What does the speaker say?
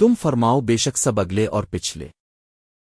تم فرماؤ بے شک سب اگلے اور پچھلے۔